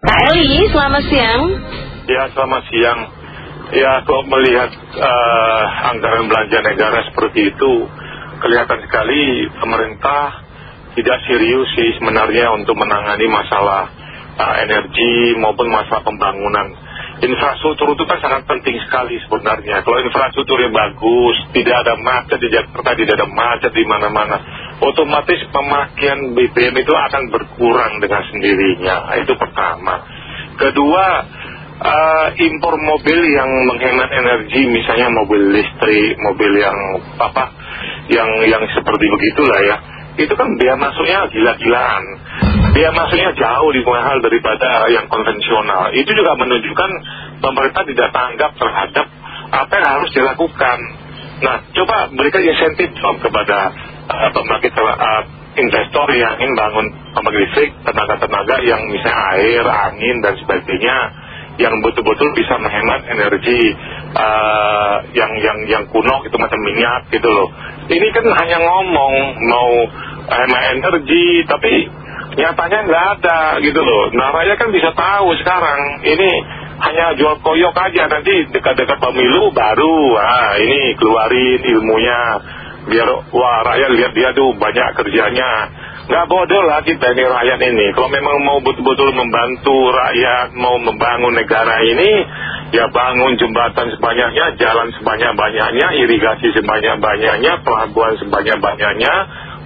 Pak Eli, selamat siang. Ya, selamat siang. Ya, kalau melihat uh, anggaran belanja negara seperti itu, kelihatan sekali pemerintah tidak serius sih sebenarnya untuk menangani masalah uh, energi maupun masalah pembangunan. Infrastruktur itu kan sangat penting sekali sebenarnya. Kalau infrastrukturnya bagus, tidak ada macet di Jakarta, tidak ada macet di mana-mana, otomatis pemakaian BBM itu akan berkurang dengan sendirinya. Itu pertama. Kedua, uh, impor mobil yang menghemat energi misalnya mobil listrik mobil yang apa yang yang seperti begitulah ya itu kan biaya masuknya gila-gilaan biaya masuknya jauh lebih mahal daripada yang konvensional itu juga menunjukkan pemerintah tidak tanggap terhadap apa yang harus dilakukan nah coba berikan insentif kepada pembangkit uh, investor yang ingin bangun pembangkit listrik tenaga-tenaga yang misalnya air, angin dan sebagainya yang betul-betul bisa menghemat energi uh, yang yang yang kuno itu macam minyak gitu loh. Ini kan hanya ngomong mau hemat energi tapi nyatanya nggak ada gitu loh. Nah rakyat kan bisa tahu sekarang ini hanya jual koyok aja nanti dekat-dekat pemilu baru ah ini keluarin ilmunya biar wah rakyat lihat dia tuh banyak kerjanya Nggak bodoh lah kita ini rakyat ini. Kalau memang mau betul-betul membantu rakyat, mau membangun negara ini, ya bangun jembatan sebanyaknya, jalan sebanyak-banyaknya, irigasi sebanyak-banyaknya, pelabuhan sebanyak-banyaknya,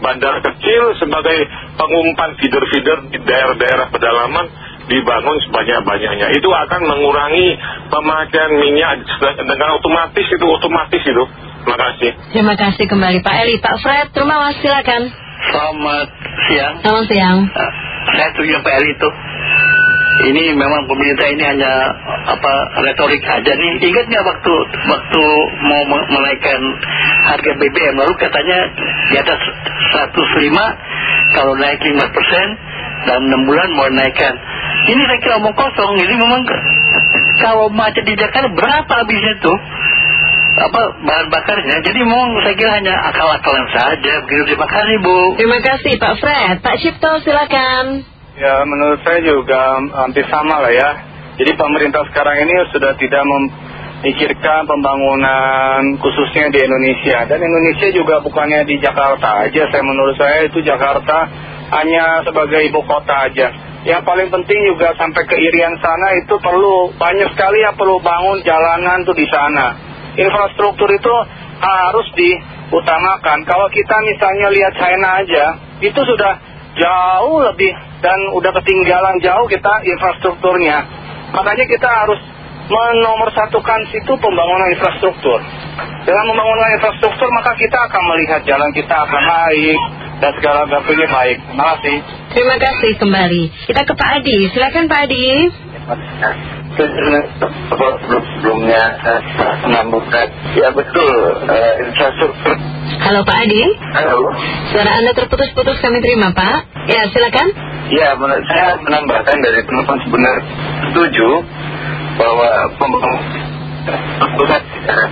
bandar kecil sebagai pengumpan feeder-feeder di daerah-daerah pedalaman dibangun sebanyak-banyaknya. Itu akan mengurangi pemakaian minyak dengan otomatis itu, otomatis itu. Terima kasih. Terima kasih kembali Pak Eli. Pak Fred, terima kasih silakan. Selamat siang. Selamat siang. Uh, saya setuju Pak Eli itu. Ini memang pemerintah ini hanya apa retorik aja nih. Ingat nggak waktu waktu mau menaikkan harga BBM lalu katanya di atas 105 kalau naik 5 persen dan 6 bulan mau naikkan. Ini saya kira omong kosong. Ini memang kalau macet di Jakarta berapa habisnya tuh? Apa bahan bakarnya. Jadi mau saya kira hanya akal-akalan saja. Begitu terima kasih Bu. Terima kasih Pak Fred. Pak Cipto silakan. Ya menurut saya juga hampir sama lah ya. Jadi pemerintah sekarang ini sudah tidak memikirkan pembangunan khususnya di Indonesia. Dan Indonesia juga bukannya di Jakarta aja. Saya menurut saya itu Jakarta hanya sebagai ibu kota aja. Yang paling penting juga sampai ke Irian sana itu perlu banyak sekali yang perlu bangun jalanan tuh di sana infrastruktur itu harus diutamakan. Kalau kita misalnya lihat China aja, itu sudah jauh lebih dan udah ketinggalan jauh kita infrastrukturnya. Makanya kita harus menomorsatukan situ pembangunan infrastruktur. Dengan pembangunan infrastruktur maka kita akan melihat jalan kita akan baik dan segala galanya baik. Terima kasih. Terima kasih kembali. Kita ke Pak Adi. Silakan Pak Adi sebelumnya menyambungkan ya betul uh, infrastruktur. Halo Pak Adi. Halo. Suara Anda terputus-putus kami terima Pak. Ya silakan. Ya menurut saya menambahkan dari teman-teman sebenarnya setuju bahwa pembangunan pusat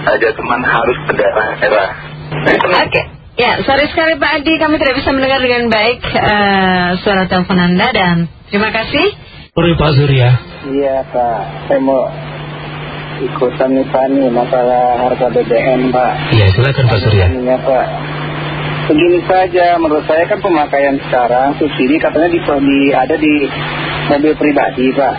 saja teman harus ke daerah-daerah oke. Okay. Ya, sorry sekali Pak Adi, kami tidak bisa mendengar dengan baik uh, suara telepon Anda dan terima kasih. Sorry Pak Surya. Iya Pak, saya mau ikutan nih Pak nih masalah harga BBM Pak. Iya silakan Pak Surya. Iya Pak. Begini saja, menurut saya kan pemakaian sekarang subsidi katanya di, di ada di mobil pribadi Pak.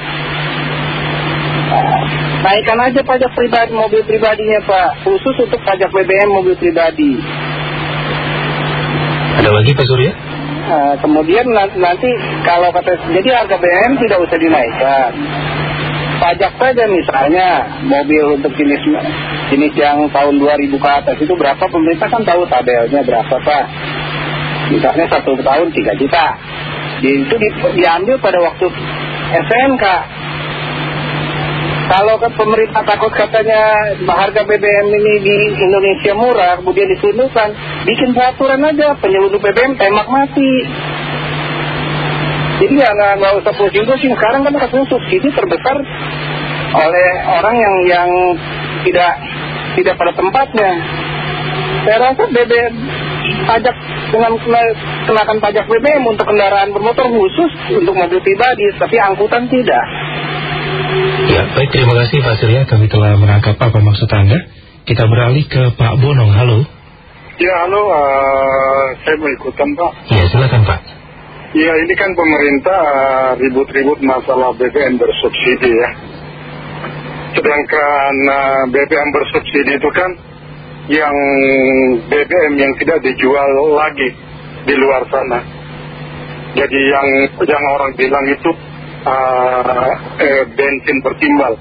Naikkan aja pajak pribadi mobil pribadinya Pak, khusus untuk pajak BBM mobil pribadi. Ada lagi Pak Surya? Nah, kemudian nanti kalau kata jadi harga BBM tidak usah dinaikkan. Pajak saja misalnya mobil untuk jenis jenis yang tahun 2000 ke atas itu berapa pemerintah kan tahu tabelnya berapa Pak. Misalnya satu tahun 3 juta. Itu di, diambil pada waktu SMK. Kalau ke pemerintah takut katanya harga BBM ini di Indonesia murah, kemudian diselundupkan, bikin peraturan aja penyelundup BBM tembak mati. Jadi ya nggak usah pusing-pusing. Sekarang kan katanya subsidi terbesar oleh orang yang yang tidak tidak pada tempatnya. Saya rasa BBM pajak dengan kena- kenakan pajak BBM untuk kendaraan bermotor khusus untuk mobil pribadi, tapi angkutan tidak. Ya, baik terima kasih Pak Surya. Kami telah menangkap apa maksud Anda. Kita beralih ke Pak Bonong. Halo. Ya halo, eh, saya mau ikutan Pak. Ya, silakan Pak. Ya ini kan pemerintah eh, ribut-ribut masalah BBM bersubsidi ya. Sedangkan eh, BBM bersubsidi itu kan yang BBM yang tidak dijual lagi di luar sana. Jadi yang yang orang bilang itu eh, eh, bensin bertimbal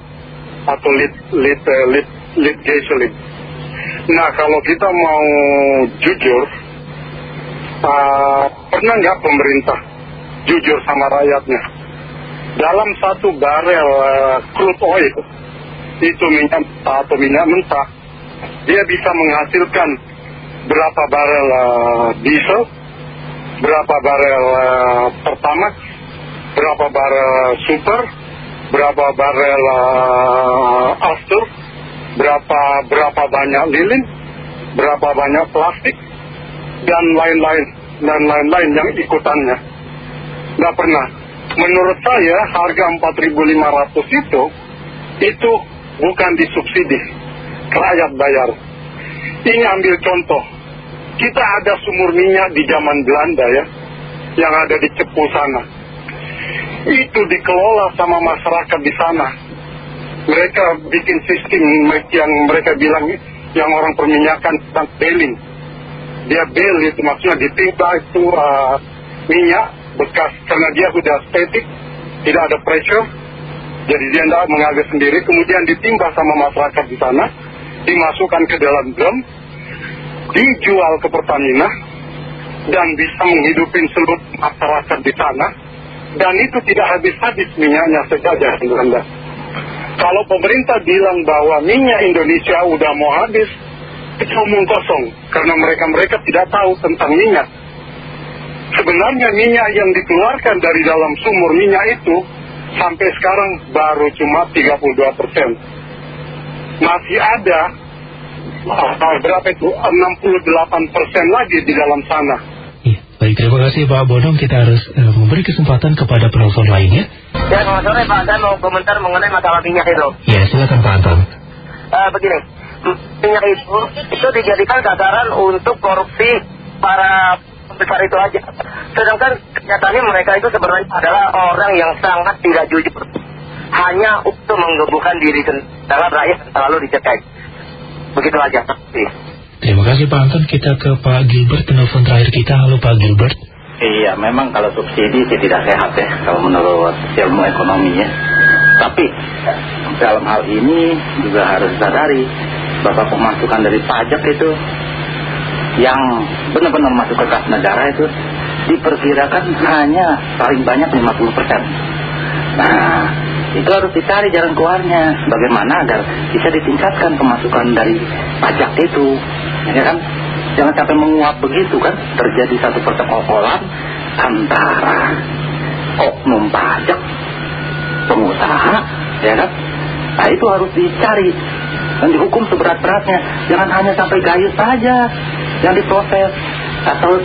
atau lit lit eh, lit lit gasoline. Nah kalau kita mau jujur, eh, pernah nggak pemerintah jujur sama rakyatnya? Dalam satu barel eh, crude oil itu minyak atau minyak mentah, dia bisa menghasilkan berapa barel diesel, berapa barel eh, pertamax, berapa barel super, berapa barel eh, after, berapa berapa banyak lilin, berapa banyak plastik, dan lain-lain dan lain-lain yang ikutannya. Nggak pernah. Menurut saya harga 4.500 itu itu bukan disubsidi, rakyat bayar. Ini ambil contoh. Kita ada sumur minyak di zaman Belanda ya, yang ada di Cepu sana. Itu dikelola sama masyarakat di sana. Mereka bikin sistem yang mereka bilang yang orang perminyakan tentang bailing. Dia bail itu maksudnya ditimpa itu uh, minyak bekas karena dia sudah static, tidak ada pressure. Jadi dia tidak mengalir sendiri, kemudian ditimpa sama masyarakat di sana, dimasukkan ke dalam drum, dijual ke Pertamina, dan bisa menghidupi seluruh masyarakat di sana. Dan itu tidak habis-habis minyaknya saja Anda. Kalau pemerintah bilang bahwa minyak Indonesia udah mau habis, itu omong kosong. Karena mereka-mereka tidak tahu tentang minyak. Sebenarnya minyak yang dikeluarkan dari dalam sumur minyak itu sampai sekarang baru cuma 32 persen. Masih ada berapa itu 68 persen lagi di dalam sana. Baik terima kasih Pak Bonong. Kita harus eh, memberi kesempatan kepada penelpon lainnya. Ya, selamat sore Pak. Saya mau komentar mengenai masalah minyak itu. Ya, silakan Pak Anton. Eh, begini, minyak itu itu dijadikan sasaran untuk korupsi para besar itu aja. Sedangkan kenyataannya mereka itu sebenarnya adalah orang yang sangat tidak jujur. Hanya untuk menggebukan diri sendiri. Dalam rakyat selalu dicekek. Begitu aja. Terima kasih. Terima kasih Pak Anton. Kita ke Pak Gilbert, penelpon terakhir kita. Halo Pak Gilbert. Iya, memang kalau subsidi sih tidak sehat ya, kalau menurut ilmu ekonominya. Tapi dalam hal ini juga harus disadari bahwa pemasukan dari pajak itu yang benar-benar masuk ke kas negara itu diperkirakan hanya paling banyak 50%. Nah, itu harus dicari jalan keluarnya. Bagaimana agar bisa ditingkatkan pemasukan dari pajak itu. Ya kan? Jangan sampai menguap begitu kan. Terjadi satu persekongkolan antara oknum pajak, pengusaha, ya kan? Nah itu harus dicari dan dihukum seberat-beratnya. Jangan hanya sampai gayus saja yang diproses atau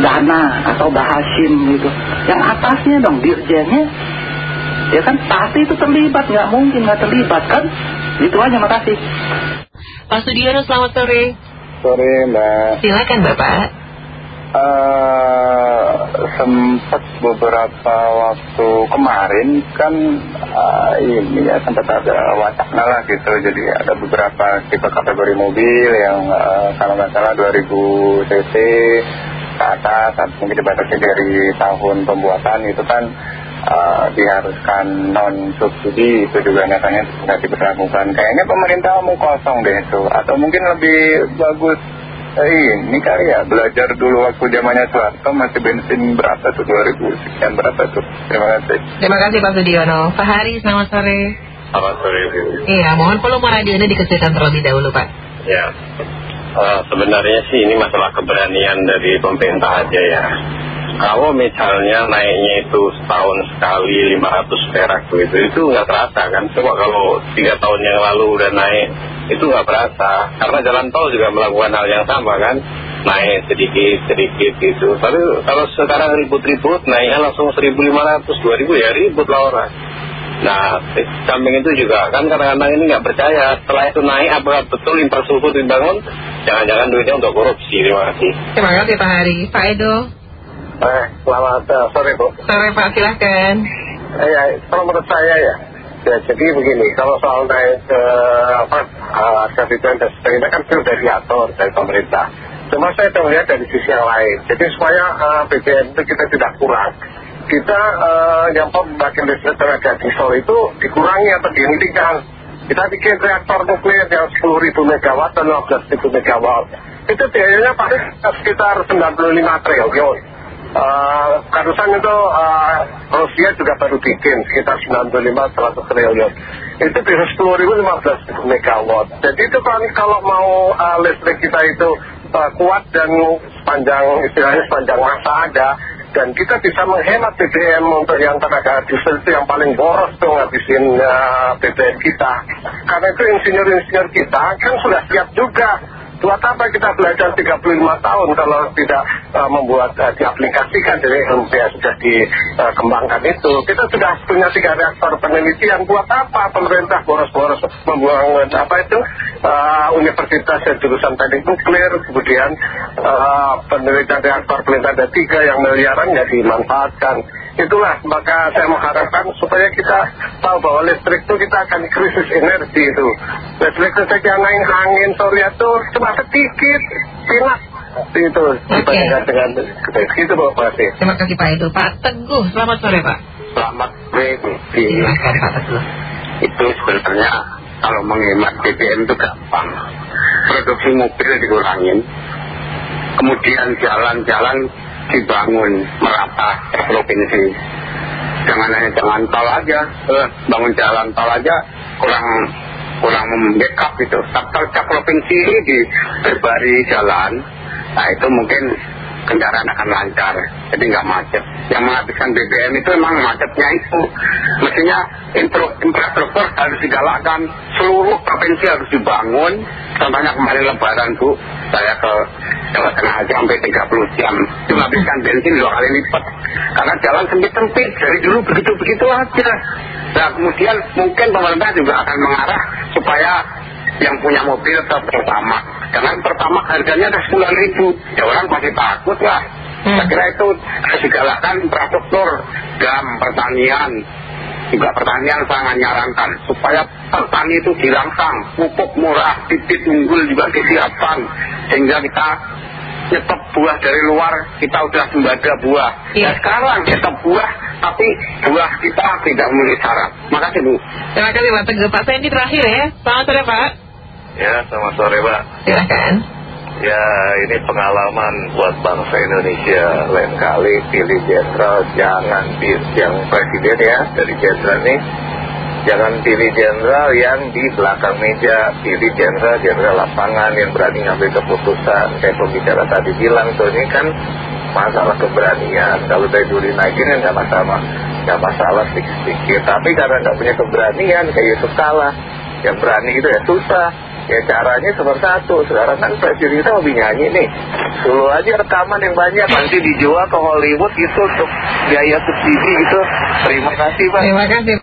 dana atau bahasim gitu. Yang atasnya dong dirjennya ya kan pasti itu terlibat nggak mungkin nggak terlibat kan itu aja makasih Pak Sudiono selamat sore. Sore Mbak. Silakan Bapak. Eh, sempat beberapa waktu kemarin kan eh, ini ya sempat ada wacana lah gitu jadi ada beberapa tipe kategori mobil yang eh, kalau nggak salah 2000 cc ke atas mungkin dibatasi dari tahun pembuatan itu kan eh, diharuskan non subsidi itu juga nyatanya tidak diberlakukan kayaknya pemerintah mau kosong deh itu atau mungkin lebih bagus Eh, ini kali ya belajar dulu waktu zamannya Soeharto masih bensin berapa tuh 2000 sekian berapa tuh terima kasih Terima kasih Pak Sudiono. Pak Hari selamat sore. Selamat sore. Iya, mohon volume radionya dikecilkan terlebih dahulu Pak. Ya, Eh, sebenarnya sih ini masalah keberanian dari pemerintah aja ya. Kalau misalnya naiknya itu setahun sekali 500 perak gitu, itu nggak terasa kan. Coba kalau tiga tahun yang lalu udah naik, itu nggak terasa. Karena jalan tol juga melakukan hal yang sama kan. naik sedikit-sedikit gitu. Tapi kalau sekarang ribut-ribut naiknya langsung 1.500, 2.000 ya ribut lah orang. Nah, samping itu juga kan kadang-kadang ini nggak percaya. Setelah itu naik, apakah betul infrastruktur dibangun? Jangan-jangan duitnya untuk korupsi. Terima kasih. Terima kasih Pak Hari. Pak Edo. Eh, selamat eh, sore Bu. Sore Pak, silahkan. Eh, ya, kalau menurut saya ya, ya jadi begini, kalau soal naik ke apa eh, harga BBM dan sebagainya kan itu sudah diatur dari pemerintah. Cuma saya melihat dari sisi yang lain. Jadi supaya eh, BBM itu kita tidak kurang. Kita eh, yang pembangkit listrik tenaga diesel itu dikurangi atau dihentikan. Kita bikin reaktor nuklir yang 10.000 megawatt dan 15.000 megawatt. Itu biayanya paling sekitar 95 triliun. Eh, Karusan itu eh, Rusia juga baru bikin sekitar 95-100 triliun. Itu bisa 10 ribu 15 megawatt. Jadi itu kan kalau mau eh, listrik kita itu kuat dan sepanjang istilahnya sepanjang masa ada dan kita bisa menghemat BBM untuk yang tenaga diesel itu yang paling boros tuh ngabisin eh, BBM kita. Karena itu insinyur-insinyur kita kan sudah siap juga Buat apa kita belajar 35 tahun kalau tidak uh, membuat uh, diaplikasikan ilmu yang sudah dikembangkan itu. Kita sudah punya tiga reaktor penelitian. Buat apa pemerintah boros-boros membuang apa itu uh, universitas dan jurusan teknik nuklir, kemudian uh, penelitian reaktor pelintang ada tiga yang miliaran ya dimanfaatkan. Itulah maka saya mengharapkan supaya kita tahu bahwa listrik itu kita akan krisis energi itu. Listrik-listrik yang naik angin surya itu cuma sedikit, sinak itu dibandingkan dengan itu Bapak kasih. Terima kasih Pak Edo. Pak Teguh, selamat sore Pak. Selamat sore. Silahkan Pak Teguh. Itu sebenarnya kalau menghemat BBM itu gampang. Produksi mobil dikurangin. Kemudian jalan-jalan dibangun merata provinsi. Jangan hanya jalan tol aja, eh, bangun jalan tol aja kurang kurang membackup gitu. Kalau provinsi ini diberi jalan, nah itu mungkin kendaraan akan lancar, jadi nggak macet. Yang menghabiskan BBM itu memang macetnya itu. Mestinya infrastruktur harus digalakkan, seluruh provinsi harus dibangun. Contohnya kemarin lebaran Bu, saya ke Jawa Tengah aja sampai 30 jam. Itu menghabiskan bensin dua kali lipat. Karena jalan sempit-sempit, dari dulu begitu-begitu aja. Nah kemudian mungkin pemerintah juga akan mengarah supaya yang punya mobil tetap pertama. Karena pertama harganya ada 9 ribu. Ya orang pasti takut lah. Saya kira itu harus digalakkan infrastruktur dalam pertanian. Juga pertanian sangat nyarankan supaya petani itu dirangsang. Pupuk murah, bibit unggul juga disiapkan. Sehingga kita nyetop buah dari luar, kita udah sembada buah. Iya. Nah sekarang nyetop buah, tapi buah kita tidak memenuhi syarat. Makasih Bu. Terima kasih Pak Teguh. Pak Sandy terakhir ya. Selamat sore Pak. Ya, selamat sore Pak. Silahkan. Ya, ini pengalaman buat bangsa Indonesia. Lain kali pilih jenderal, jangan pilih yang presiden ya, dari jenderal nih. Jangan pilih jenderal yang di belakang meja, pilih jenderal-jenderal lapangan yang berani ngambil keputusan. Kayak pembicara tadi bilang tuh, ini kan masalah keberanian. Kalau dari dulu naikin kan nggak masalah, nggak masalah sedikit-sedikit. Tapi karena nggak punya keberanian, kayak Yusuf kalah. Yang berani itu ya susah. Ya caranya seperti satu. Sekarang kan presiden kita hobi nyanyi nih. Suruh aja rekaman yang banyak. Nanti dijual ke Hollywood gitu untuk biaya subsidi gitu. Terima kasih Pak. Terima kasih.